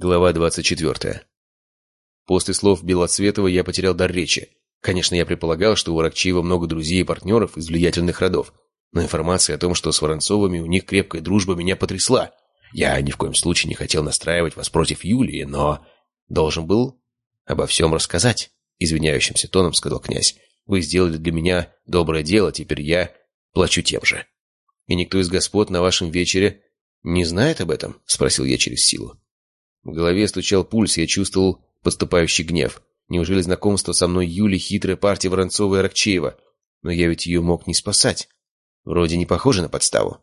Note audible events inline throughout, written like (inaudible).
Глава 24. После слов Белоцветова я потерял дар речи. Конечно, я предполагал, что у Рокчиева много друзей и партнеров из влиятельных родов, но информация о том, что с Воронцовыми у них крепкая дружба, меня потрясла. Я ни в коем случае не хотел настраивать вас против Юлии, но должен был обо всем рассказать, извиняющимся тоном сказал князь. Вы сделали для меня доброе дело, теперь я плачу тем же. И никто из господ на вашем вечере не знает об этом? Спросил я через силу. В голове стучал пульс, я чувствовал подступающий гнев. Неужели знакомство со мной Юли хитрая партия Воронцова и Аракчеева? Но я ведь ее мог не спасать. Вроде не похоже на подставу.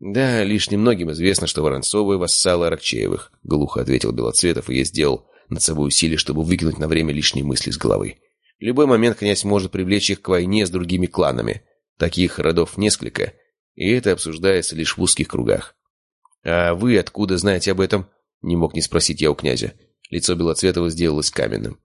«Да, лишь немногим известно, что Воронцовы — вассалы Аракчеевых», — глухо ответил Белоцветов, и я сделал над собой усилие, чтобы выкинуть на время лишние мысли с головы. В любой момент князь может привлечь их к войне с другими кланами. Таких родов несколько, и это обсуждается лишь в узких кругах. «А вы откуда знаете об этом?» Не мог не спросить я у князя. Лицо Белоцветова сделалось каменным.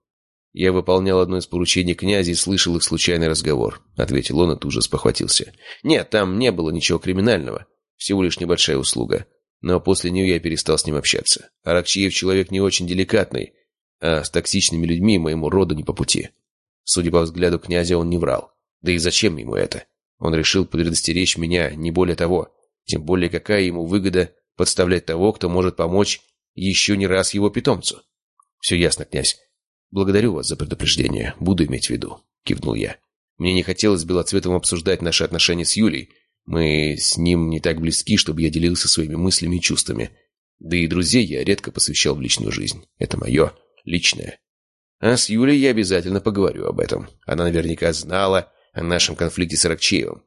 «Я выполнял одно из поручений князя и слышал их случайный разговор», — ответил он и тут же спохватился. «Нет, там не было ничего криминального. Всего лишь небольшая услуга. Но после нее я перестал с ним общаться. Аракчиев человек не очень деликатный, а с токсичными людьми моему роду не по пути». Судя по взгляду князя, он не врал. Да и зачем ему это? Он решил предостеречь меня, не более того. Тем более, какая ему выгода подставлять того, кто может помочь еще не раз его питомцу. «Все ясно, князь. Благодарю вас за предупреждение. Буду иметь в виду», — кивнул я. Мне не хотелось с Белоцветом обсуждать наши отношения с Юлей. Мы с ним не так близки, чтобы я делился своими мыслями и чувствами. Да и друзей я редко посвящал в личную жизнь. Это мое личное. А с Юлей я обязательно поговорю об этом. Она наверняка знала о нашем конфликте с Аракчеевым.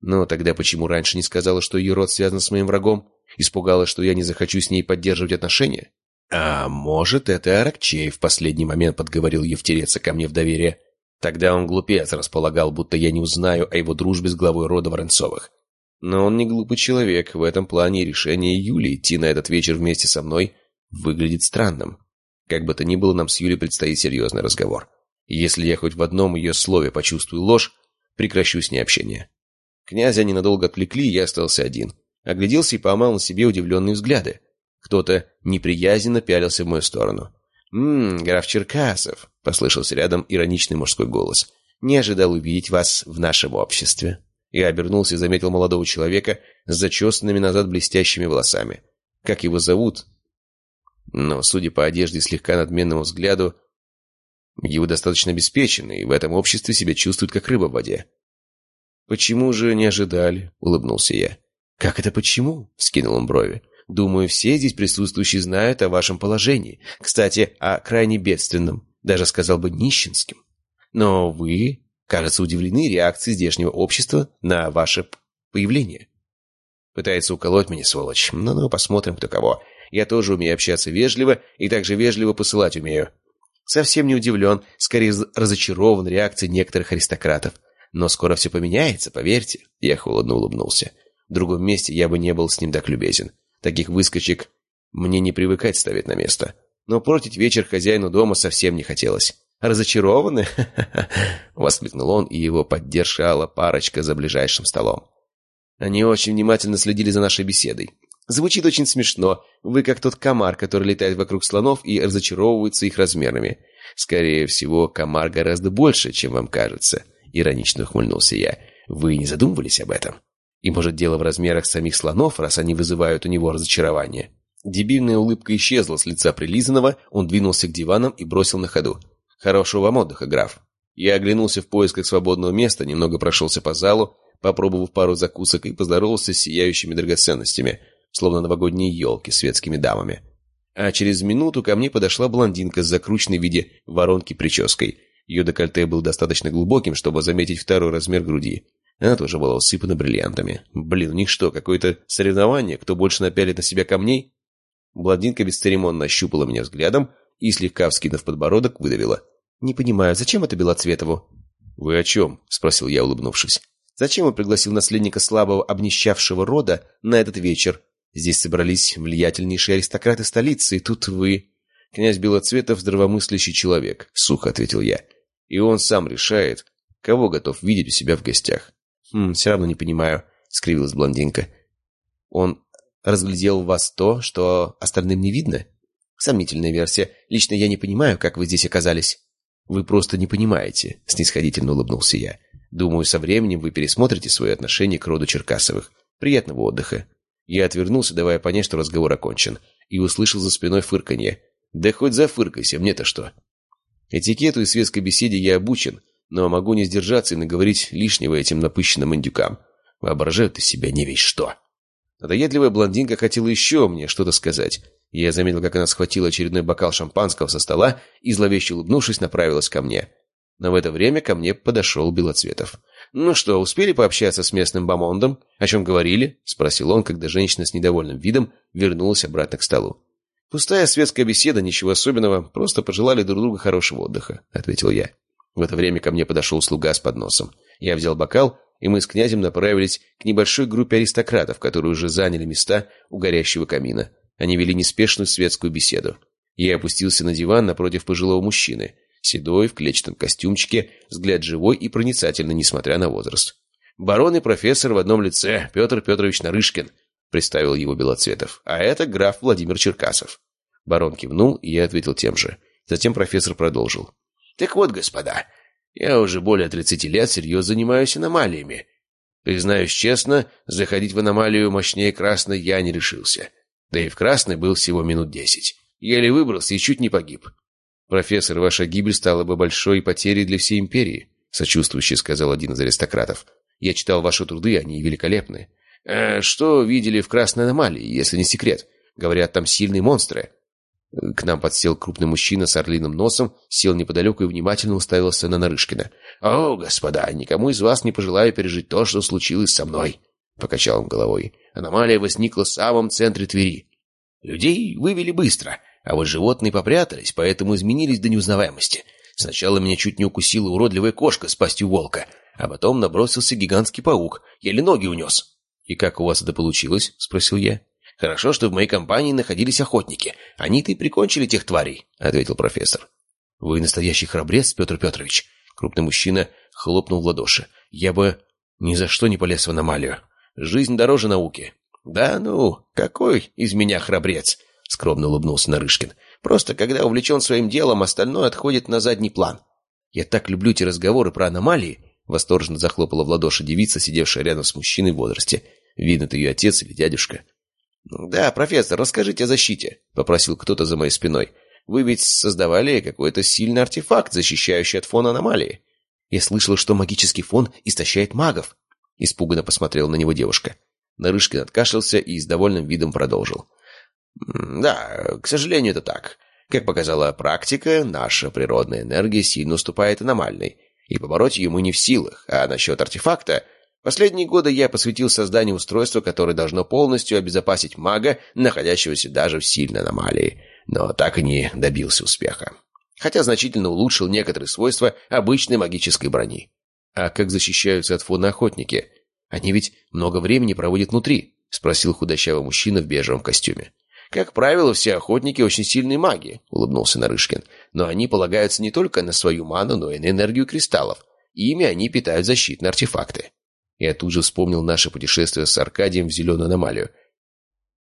Но тогда почему раньше не сказала, что ее род связан с моим врагом? Испугалась, что я не захочу с ней поддерживать отношения? А может, это Аракчей в последний момент подговорил ее втереться ко мне в доверие. Тогда он глупец располагал, будто я не узнаю о его дружбе с главой рода Воронцовых. Но он не глупый человек, в этом плане решение Юли идти на этот вечер вместе со мной выглядит странным. Как бы то ни было, нам с Юлей предстоит серьезный разговор. Если я хоть в одном ее слове почувствую ложь, прекращу с ней общение. Князя ненадолго отвлекли, я остался один. Огляделся и поймал на себе удивленные взгляды. Кто-то неприязненно пялился в мою сторону. «Ммм, граф Черкасов», — послышался рядом ироничный мужской голос. «Не ожидал увидеть вас в нашем обществе». Я обернулся и заметил молодого человека с зачесанными назад блестящими волосами. Как его зовут? Но, судя по одежде и слегка надменному взгляду, его достаточно обеспеченный и в этом обществе себя чувствует как рыба в воде. «Почему же не ожидали?» — улыбнулся я. «Как это почему?» — скинул он брови. «Думаю, все здесь присутствующие знают о вашем положении. Кстати, о крайне бедственном, даже сказал бы нищенским. Но вы, кажется, удивлены реакцией здешнего общества на ваше появление». Пытается уколоть меня, сволочь. Ну-ну, посмотрим, кто кого. Я тоже умею общаться вежливо и также вежливо посылать умею. Совсем не удивлен, скорее разочарован реакцией некоторых аристократов. Но скоро все поменяется, поверьте. Я холодно улыбнулся. В другом месте я бы не был с ним так любезен. Таких выскочек мне не привыкать ставить на место. Но портить вечер хозяину дома совсем не хотелось. «Разочарованы?» (laughs) — воскликнул он, и его поддержала парочка за ближайшим столом. Они очень внимательно следили за нашей беседой. Звучит очень смешно. Вы как тот комар, который летает вокруг слонов и разочаровывается их размерами. Скорее всего, комар гораздо больше, чем вам кажется. Иронично ухмыльнулся я. Вы не задумывались об этом? И может дело в размерах самих слонов, раз они вызывают у него разочарование. Дебильная улыбка исчезла с лица прилизанного, он двинулся к диванам и бросил на ходу. «Хорошего вам отдыха, граф». Я оглянулся в поисках свободного места, немного прошелся по залу, попробовав пару закусок и поздоровался с сияющими драгоценностями, словно новогодние елки светскими дамами. А через минуту ко мне подошла блондинка с закрученной в виде воронки прической. Ее декольте был достаточно глубоким, чтобы заметить второй размер груди. Она тоже была усыпана бриллиантами. Блин, у них что, какое-то соревнование? Кто больше напялит на себя камней? Блондинка бесцеремонно ощупала меня взглядом и, слегка вскинув подбородок, выдавила. «Не понимаю, зачем это Белоцветову?» «Вы о чем?» — спросил я, улыбнувшись. «Зачем он пригласил наследника слабого обнищавшего рода на этот вечер? Здесь собрались влиятельнейшие аристократы столицы, и тут вы...» «Князь Белоцветов — здравомыслящий человек», — сухо ответил я. «И он сам решает, кого готов видеть у себя в гостях. «Хм, все равно не понимаю», — скривилась блондинка. «Он разглядел в вас то, что остальным не видно?» Сомнительная версия. Лично я не понимаю, как вы здесь оказались». «Вы просто не понимаете», — снисходительно улыбнулся я. «Думаю, со временем вы пересмотрите свое отношение к роду Черкасовых. Приятного отдыха». Я отвернулся, давая понять, что разговор окончен, и услышал за спиной фырканье. «Да хоть зафыркайся, мне-то что?» Этикету и светской беседе я обучен, но могу не сдержаться и наговорить лишнего этим напыщенным индюкам. Воображают из себя не весь что. Надоедливая блондинка хотела еще мне что-то сказать. Я заметил, как она схватила очередной бокал шампанского со стола и, зловеще улыбнувшись, направилась ко мне. Но в это время ко мне подошел Белоцветов. «Ну что, успели пообщаться с местным бомондом? О чем говорили?» — спросил он, когда женщина с недовольным видом вернулась обратно к столу. «Пустая светская беседа, ничего особенного, просто пожелали друг другу хорошего отдыха», — ответил я. В это время ко мне подошел слуга с подносом. Я взял бокал, и мы с князем направились к небольшой группе аристократов, которые уже заняли места у горящего камина. Они вели неспешную светскую беседу. Я опустился на диван напротив пожилого мужчины, седой, в клетчатом костюмчике, взгляд живой и проницательный, несмотря на возраст. «Барон и профессор в одном лице, Петр Петрович Нарышкин», — представил его Белоцветов. «А это граф Владимир Черкасов». Барон кивнул, и я ответил тем же. Затем профессор продолжил. Так вот, господа, я уже более 30 лет серьезно занимаюсь аномалиями. Признаюсь честно, заходить в аномалию мощнее красной я не решился. Да и в красной был всего минут десять. Еле выбрался и чуть не погиб. «Профессор, ваша гибель стала бы большой потерей для всей империи», сочувствующе сказал один из аристократов. «Я читал ваши труды, они великолепны». «Э, «Что видели в красной аномалии, если не секрет? Говорят, там сильные монстры». К нам подсел крупный мужчина с орлиным носом, сел неподалеку и внимательно уставился на Нарышкина. «О, господа, никому из вас не пожелаю пережить то, что случилось со мной», — покачал он головой. «Аномалия возникла в самом центре Твери. Людей вывели быстро, а вот животные попрятались, поэтому изменились до неузнаваемости. Сначала меня чуть не укусила уродливая кошка с пастью волка, а потом набросился гигантский паук, еле ноги унес». «И как у вас это получилось?» — спросил я. Хорошо, что в моей компании находились охотники. Они-то и прикончили тех тварей», — ответил профессор. «Вы настоящий храбрец, Петр Петрович». Крупный мужчина хлопнул в ладоши. «Я бы ни за что не полез в аномалию. Жизнь дороже науки». «Да ну, какой из меня храбрец?» — скромно улыбнулся Нарышкин. «Просто когда увлечен своим делом, остальное отходит на задний план. Я так люблю эти разговоры про аномалии», — восторженно захлопала в ладоши девица, сидевшая рядом с мужчиной в возрасте. «Видно, это ее отец или дядюшка». «Да, профессор, расскажите о защите», — попросил кто-то за моей спиной. «Вы ведь создавали какой-то сильный артефакт, защищающий от фона аномалии». «Я слышала, что магический фон истощает магов», — испуганно посмотрела на него девушка. Нарышкин откашлялся и с довольным видом продолжил. «Да, к сожалению, это так. Как показала практика, наша природная энергия сильно уступает аномальной, и побороть ее мы не в силах, а насчет артефакта Последние годы я посвятил созданию устройства, которое должно полностью обезопасить мага, находящегося даже в сильной аномалии, но так и не добился успеха. Хотя значительно улучшил некоторые свойства обычной магической брони. «А как защищаются от фона охотники? Они ведь много времени проводят внутри», — спросил худощавый мужчина в бежевом костюме. «Как правило, все охотники очень сильные маги», — улыбнулся Нарышкин. «Но они полагаются не только на свою ману, но и на энергию кристаллов. Ими они питают защитные артефакты. Я тут же вспомнил наше путешествие с Аркадием в Зеленую аномалию.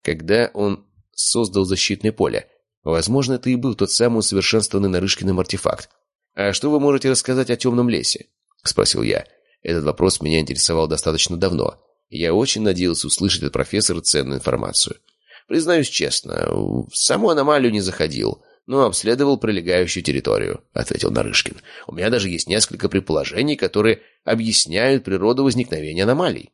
Когда он создал защитное поле. Возможно, это и был тот самый усовершенствованный Нарышкиным артефакт. «А что вы можете рассказать о темном лесе?» — спросил я. Этот вопрос меня интересовал достаточно давно. Я очень надеялся услышать от профессора ценную информацию. Признаюсь честно, в саму аномалию не заходил но обследовал прилегающую территорию», — ответил Нарышкин. «У меня даже есть несколько предположений, которые объясняют природу возникновения аномалий».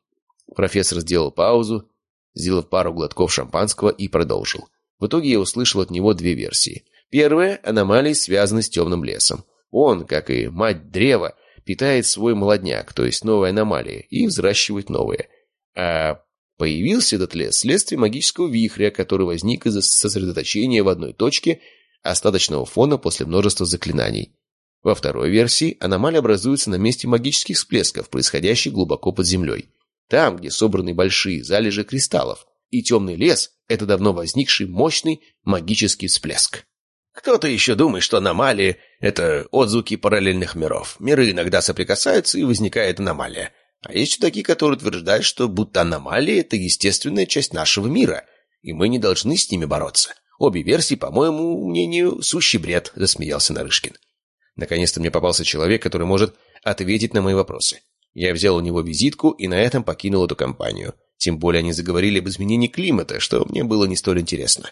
Профессор сделал паузу, сделав пару глотков шампанского и продолжил. В итоге я услышал от него две версии. Первая — аномалии связаны с темным лесом. Он, как и мать древа, питает свой молодняк, то есть новые аномалии, и взращивает новые. А появился этот лес вследствие магического вихря, который возник из-за сосредоточения в одной точке остаточного фона после множества заклинаний. Во второй версии аномалия образуется на месте магических всплесков, происходящих глубоко под землей. Там, где собраны большие залежи кристаллов, и темный лес — это давно возникший мощный магический всплеск. Кто-то еще думает, что аномалии — это отзвуки параллельных миров. Миры иногда соприкасаются, и возникает аномалия. А есть такие, которые утверждают, что будто аномалии — это естественная часть нашего мира, и мы не должны с ними бороться. Обе версии, по моему мнению, сущий бред», — засмеялся Нарышкин. Наконец-то мне попался человек, который может ответить на мои вопросы. Я взял у него визитку и на этом покинул эту компанию. Тем более они заговорили об изменении климата, что мне было не столь интересно.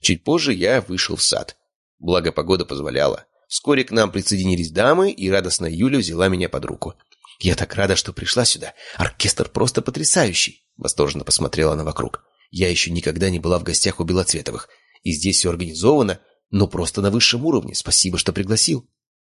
Чуть позже я вышел в сад. Благо, погода позволяла. Вскоре к нам присоединились дамы, и радостная Юля взяла меня под руку. «Я так рада, что пришла сюда. Оркестр просто потрясающий!» Восторженно посмотрела она вокруг. «Я еще никогда не была в гостях у Белоцветовых. И здесь все организовано, но просто на высшем уровне. Спасибо, что пригласил».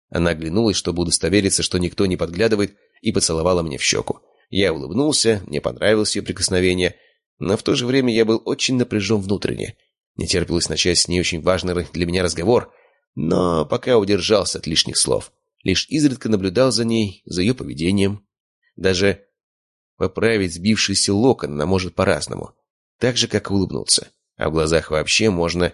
Она оглянулась, чтобы удостовериться, что никто не подглядывает, и поцеловала мне в щеку. Я улыбнулся, мне понравилось ее прикосновение, но в то же время я был очень напряжен внутренне. Не терпелось начать с ней очень важный для меня разговор, но пока удержался от лишних слов. Лишь изредка наблюдал за ней, за ее поведением. Даже поправить сбившийся локон она может по-разному. Так же, как и улыбнуться. А в глазах вообще можно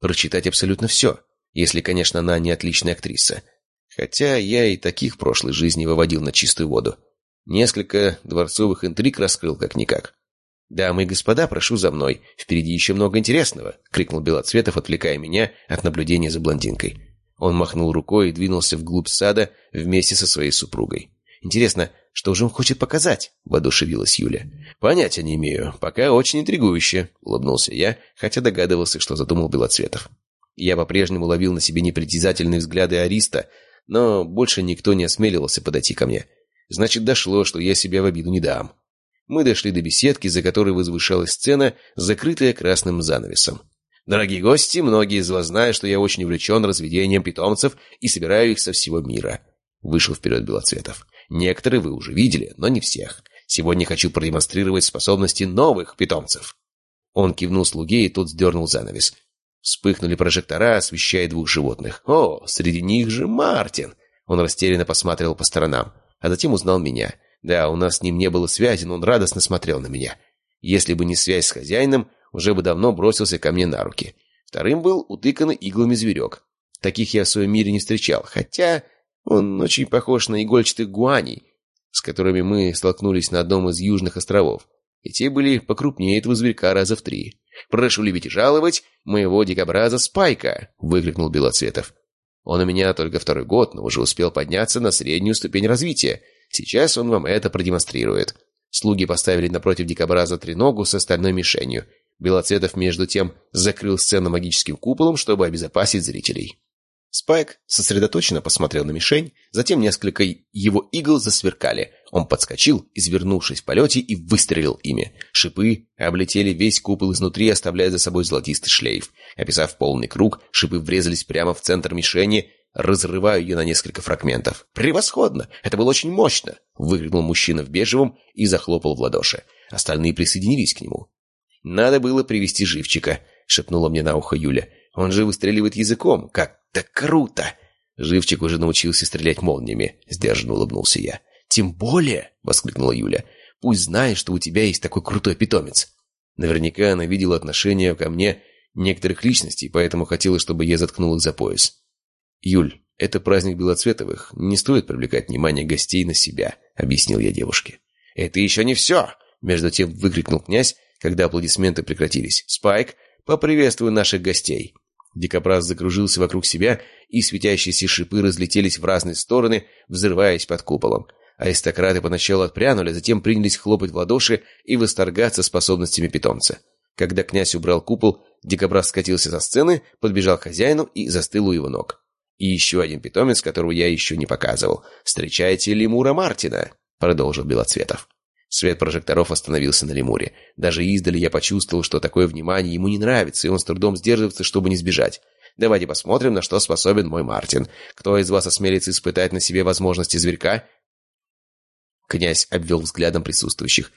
прочитать абсолютно все, если, конечно, она не отличная актриса. Хотя я и таких в прошлой жизни выводил на чистую воду. Несколько дворцовых интриг раскрыл как-никак. «Дамы и господа, прошу за мной. Впереди еще много интересного!» — крикнул Белоцветов, отвлекая меня от наблюдения за блондинкой. Он махнул рукой и двинулся вглубь сада вместе со своей супругой. «Интересно, что же он хочет показать?» — воодушевилась Юля. «Понятия не имею. Пока очень интригующе», — улыбнулся я, хотя догадывался, что задумал Белоцветов. Я по-прежнему ловил на себе непритязательные взгляды Ариста, но больше никто не осмеливался подойти ко мне. Значит, дошло, что я себя в обиду не дам. Мы дошли до беседки, за которой возвышалась сцена, закрытая красным занавесом. Дорогие гости, многие из вас знают, что я очень увлечен разведением питомцев и собираю их со всего мира. Вышел вперед Белоцветов. Некоторые вы уже видели, но не всех. Сегодня хочу продемонстрировать способности новых питомцев. Он кивнул слуге, и тот сдернул занавес. Вспыхнули прожектора, освещая двух животных. «О, среди них же Мартин!» Он растерянно посмотрел по сторонам, а затем узнал меня. Да, у нас с ним не было связи, но он радостно смотрел на меня. Если бы не связь с хозяином, уже бы давно бросился ко мне на руки. Вторым был утыканный иглами зверек. Таких я в своем мире не встречал, хотя он очень похож на игольчатых гуаней, с которыми мы столкнулись на одном из южных островов. И те были покрупнее этого зверька раза в три. «Прошу любить и жаловать моего дикобраза Спайка!» — выкрикнул Белоцветов. «Он у меня только второй год, но уже успел подняться на среднюю ступень развития. Сейчас он вам это продемонстрирует». Слуги поставили напротив дикобраза треногу с остальной мишенью. Белоцветов, между тем, закрыл сцену магическим куполом, чтобы обезопасить зрителей. Спайк сосредоточенно посмотрел на мишень, затем несколько его игл засверкали. Он подскочил, извернувшись в полете, и выстрелил ими. Шипы облетели весь купол изнутри, оставляя за собой золотистый шлейф. Описав полный круг, шипы врезались прямо в центр мишени, разрывая ее на несколько фрагментов. «Превосходно! Это было очень мощно!» — выкрикнул мужчина в бежевом и захлопал в ладоши. Остальные присоединились к нему. «Надо было привести живчика», — шепнула мне на ухо Юля. «Он же выстреливает языком. Как да круто!» Живчик уже научился стрелять молниями. Сдержанно улыбнулся я. «Тем более!» — воскликнула Юля. «Пусть знает, что у тебя есть такой крутой питомец». Наверняка она видела отношение ко мне некоторых личностей, поэтому хотела, чтобы я заткнул их за пояс. «Юль, это праздник Белоцветовых. Не стоит привлекать внимание гостей на себя», — объяснил я девушке. «Это еще не все!» — между тем выкрикнул князь, когда аплодисменты прекратились. «Спайк, поприветствуй наших гостей!» Дикобраз закружился вокруг себя, и светящиеся шипы разлетелись в разные стороны, взрываясь под куполом. Аристократы поначалу отпрянули, затем принялись хлопать в ладоши и восторгаться способностями питомца. Когда князь убрал купол, дикобраз скатился со сцены, подбежал к хозяину и застыл у его ног. И еще один питомец, которого я еще не показывал. «Встречайте лемура Мартина», — продолжил Белоцветов. Свет прожекторов остановился на лемуре. Даже издали я почувствовал, что такое внимание ему не нравится, и он с трудом сдерживается, чтобы не сбежать. Давайте посмотрим, на что способен мой Мартин. Кто из вас осмелится испытать на себе возможности зверька? Князь обвел взглядом присутствующих.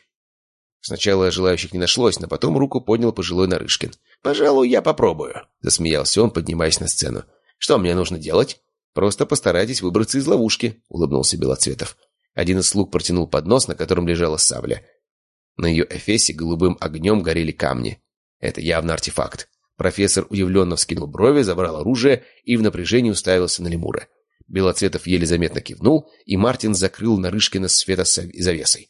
Сначала желающих не нашлось, но потом руку поднял пожилой Нарышкин. «Пожалуй, я попробую», — засмеялся он, поднимаясь на сцену. «Что мне нужно делать?» «Просто постарайтесь выбраться из ловушки», — улыбнулся Белоцветов. Один из слуг протянул поднос, на котором лежала сабля. На ее эфесе голубым огнем горели камни. Это явно артефакт. Профессор удивленно вскинул брови, забрал оружие и в напряжении уставился на лемура. Белоцветов еле заметно кивнул, и Мартин закрыл Нарышкина света завесой.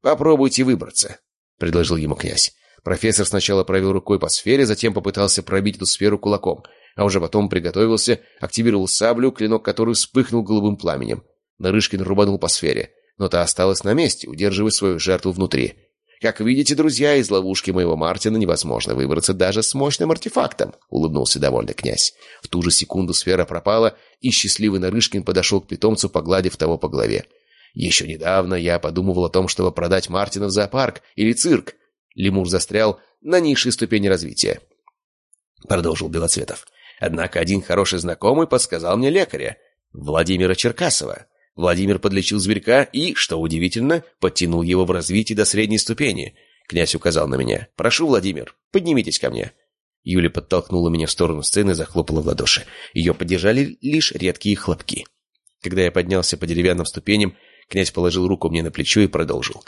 «Попробуйте выбраться», — предложил ему князь. Профессор сначала провел рукой по сфере, затем попытался пробить эту сферу кулаком, а уже потом приготовился, активировал саблю, клинок которой вспыхнул голубым пламенем. Нарышкин рубанул по сфере, но та осталась на месте, удерживая свою жертву внутри. «Как видите, друзья, из ловушки моего Мартина невозможно выбраться даже с мощным артефактом», — улыбнулся довольный князь. В ту же секунду сфера пропала, и счастливый Нарышкин подошел к питомцу, погладив того по голове. «Еще недавно я подумывал о том, чтобы продать Мартина в зоопарк или цирк». Лемур застрял на низшей ступени развития. Продолжил Белоцветов. Однако один хороший знакомый подсказал мне лекаря, Владимира Черкасова. Владимир подлечил зверька и, что удивительно, подтянул его в развитии до средней ступени. Князь указал на меня. «Прошу, Владимир, поднимитесь ко мне». Юля подтолкнула меня в сторону сцены и захлопала в ладоши. Ее поддержали лишь редкие хлопки. Когда я поднялся по деревянным ступеням, князь положил руку мне на плечо и продолжил.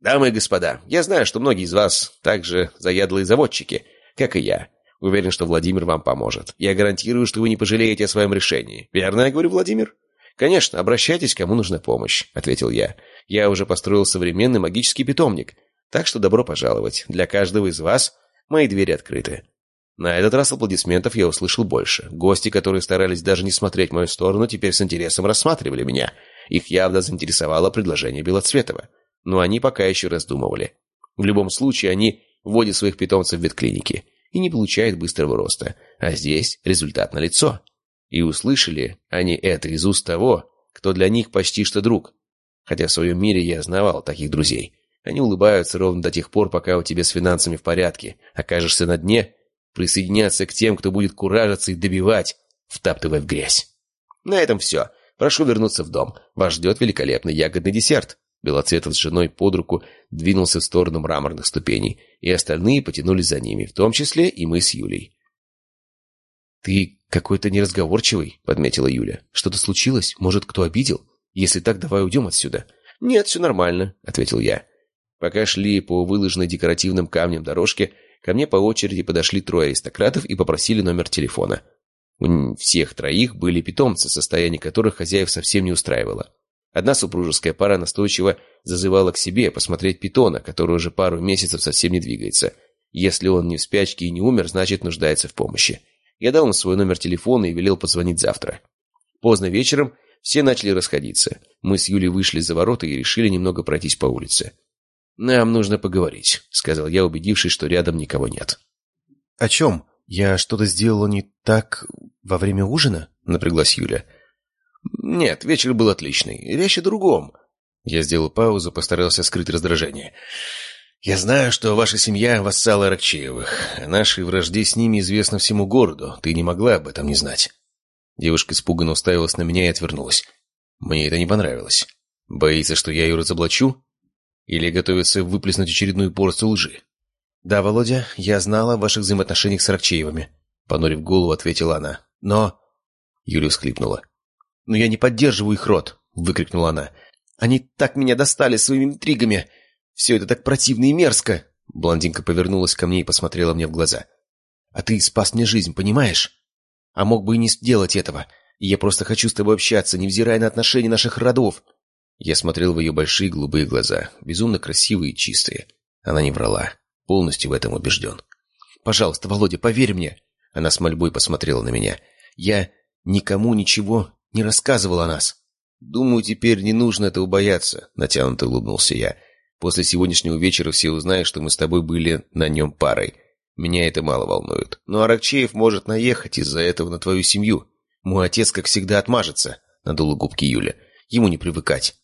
«Дамы и господа, я знаю, что многие из вас также заядлые заводчики, как и я. Уверен, что Владимир вам поможет. Я гарантирую, что вы не пожалеете о своем решении. Верно я говорю, Владимир?» «Конечно, обращайтесь, кому нужна помощь», — ответил я. «Я уже построил современный магический питомник, так что добро пожаловать. Для каждого из вас мои двери открыты». На этот раз аплодисментов я услышал больше. Гости, которые старались даже не смотреть в мою сторону, теперь с интересом рассматривали меня. Их явно заинтересовало предложение Белоцветова. Но они пока еще раздумывали. В любом случае, они вводят своих питомцев в ветклиники и не получают быстрого роста. А здесь результат налицо. И услышали они это из уст того, кто для них почти что друг. Хотя в своем мире я знавал таких друзей. Они улыбаются ровно до тех пор, пока у тебя с финансами в порядке. Окажешься на дне, присоединяться к тем, кто будет куражиться и добивать, втаптывая в грязь. На этом все. Прошу вернуться в дом. Вас ждет великолепный ягодный десерт. Белоцветов с женой под руку двинулся в сторону мраморных ступеней, и остальные потянулись за ними, в том числе и мы с Юлей. «Ты какой-то неразговорчивый», — подметила Юля. «Что-то случилось? Может, кто обидел? Если так, давай уйдем отсюда». «Нет, все нормально», — ответил я. Пока шли по выложенной декоративным камнем дорожке, ко мне по очереди подошли трое аристократов и попросили номер телефона. У всех троих были питомцы, состояние которых хозяев совсем не устраивало. Одна супружеская пара настойчиво зазывала к себе посмотреть питона, который уже пару месяцев совсем не двигается. Если он не в спячке и не умер, значит нуждается в помощи. Я дал им свой номер телефона и велел позвонить завтра. Поздно вечером все начали расходиться. Мы с Юлей вышли за ворота и решили немного пройтись по улице. «Нам нужно поговорить», — сказал я, убедившись, что рядом никого нет. «О чем? Я что-то сделала не так во время ужина?» — напряглась Юля. «Нет, вечер был отличный. Речь о другом». Я сделал паузу, постарался скрыть раздражение. «Я знаю, что ваша семья — вассалы Аракчеевых. О нашей вражде с ними известно всему городу. Ты не могла об этом не знать». Девушка испуганно уставилась на меня и отвернулась. Мне это не понравилось. Боится, что я ее разоблачу? Или готовится выплеснуть очередную порцию лжи? «Да, Володя, я знала о ваших взаимоотношениях с Аракчеевыми», — понурив голову, ответила она. «Но...» Юля всхлипнула. «Но я не поддерживаю их род», — выкрикнула она. «Они так меня достали своими интригами!» Все это так противно и мерзко!» Блондинка повернулась ко мне и посмотрела мне в глаза. «А ты спас мне жизнь, понимаешь? А мог бы и не сделать этого. Я просто хочу с тобой общаться, невзирая на отношения наших родов». Я смотрел в ее большие голубые глаза, безумно красивые и чистые. Она не врала. Полностью в этом убежден. «Пожалуйста, Володя, поверь мне!» Она с мольбой посмотрела на меня. «Я никому ничего не рассказывал о нас». «Думаю, теперь не нужно этого бояться», — натянуто улыбнулся я. После сегодняшнего вечера все узнают, что мы с тобой были на нем парой. Меня это мало волнует. Но Аракчеев может наехать из-за этого на твою семью. Мой отец, как всегда, отмажется, — надула губки Юля. Ему не привыкать.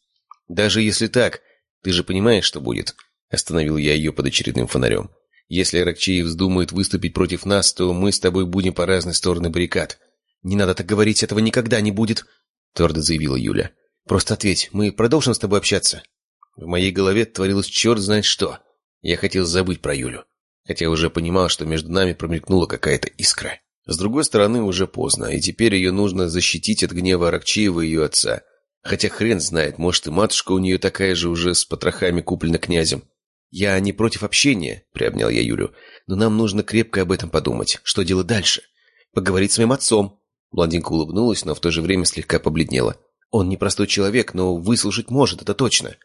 Даже если так, ты же понимаешь, что будет. Остановил я ее под очередным фонарем. Если Аракчеев вздумает выступить против нас, то мы с тобой будем по разные стороны баррикад. Не надо так говорить, этого никогда не будет, — твердо заявила Юля. Просто ответь, мы продолжим с тобой общаться. В моей голове творилось черт знает что. Я хотел забыть про Юлю, хотя уже понимал, что между нами промелькнула какая-то искра. С другой стороны, уже поздно, и теперь ее нужно защитить от гнева Аракчеева и ее отца. Хотя хрен знает, может и матушка у нее такая же уже с потрохами куплена князем. «Я не против общения», — приобнял я Юлю, «но нам нужно крепко об этом подумать. Что делать дальше? Поговорить с моим отцом». Блондинка улыбнулась, но в то же время слегка побледнела. «Он непростой человек, но выслушать может, это точно».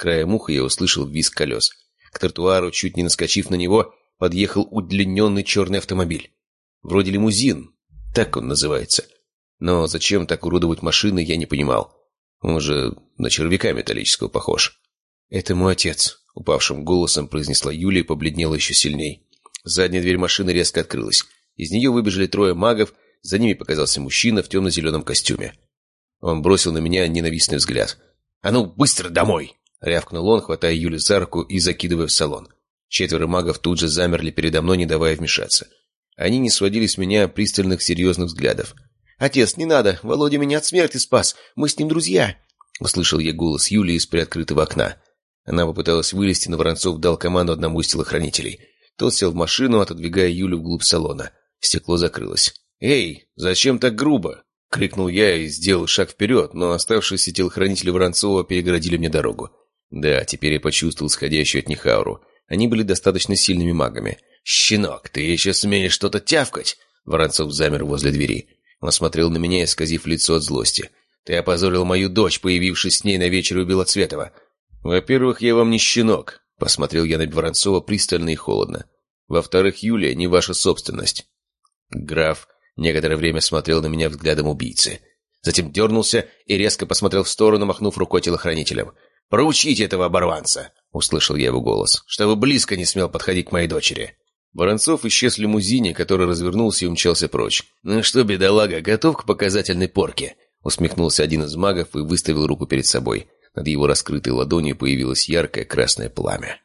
Краем уха я услышал визг колес. К тротуару, чуть не наскочив на него, подъехал удлиненный черный автомобиль. Вроде лимузин, так он называется. Но зачем так уродовать машины, я не понимал. Он же на червяка металлического похож. «Это мой отец», — упавшим голосом произнесла Юлия и побледнела еще сильней. Задняя дверь машины резко открылась. Из нее выбежали трое магов, за ними показался мужчина в темно-зеленом костюме. Он бросил на меня ненавистный взгляд. «А ну, быстро домой!» — рявкнул он, хватая Юлю за руку и закидывая в салон. Четверо магов тут же замерли передо мной, не давая вмешаться. Они не сводили с меня пристальных серьезных взглядов. «Отец, не надо! Володя меня от смерти спас! Мы с ним друзья!» Услышал я голос Юлии из приоткрытого окна. Она попыталась вылезти, но Воронцов дал команду одному из телохранителей. Тот сел в машину, отодвигая Юлю вглубь салона. Стекло закрылось. «Эй, зачем так грубо?» — крикнул я и сделал шаг вперед, но оставшиеся телохранители Воронцова перегородили мне дорогу. Да, теперь я почувствовал сходящую от них ауру. Они были достаточно сильными магами. «Щенок, ты еще смеешь что-то тявкать?» Воронцов замер возле двери. Он смотрел на меня, исказив лицо от злости. «Ты опозорил мою дочь, появившись с ней на вечере у Белоцветова. Во-первых, я вам не щенок», — посмотрел я на Воронцова пристально и холодно. «Во-вторых, Юлия не ваша собственность». Граф некоторое время смотрел на меня взглядом убийцы. Затем дернулся и резко посмотрел в сторону, махнув рукой телохранителем. «Проучите этого оборванца!» — услышал я его голос. «Чтобы близко не смел подходить к моей дочери». Воронцов исчез в лимузине, который развернулся и умчался прочь. «Ну что, бедолага, готов к показательной порке?» Усмехнулся один из магов и выставил руку перед собой. Над его раскрытой ладонью появилось яркое красное пламя.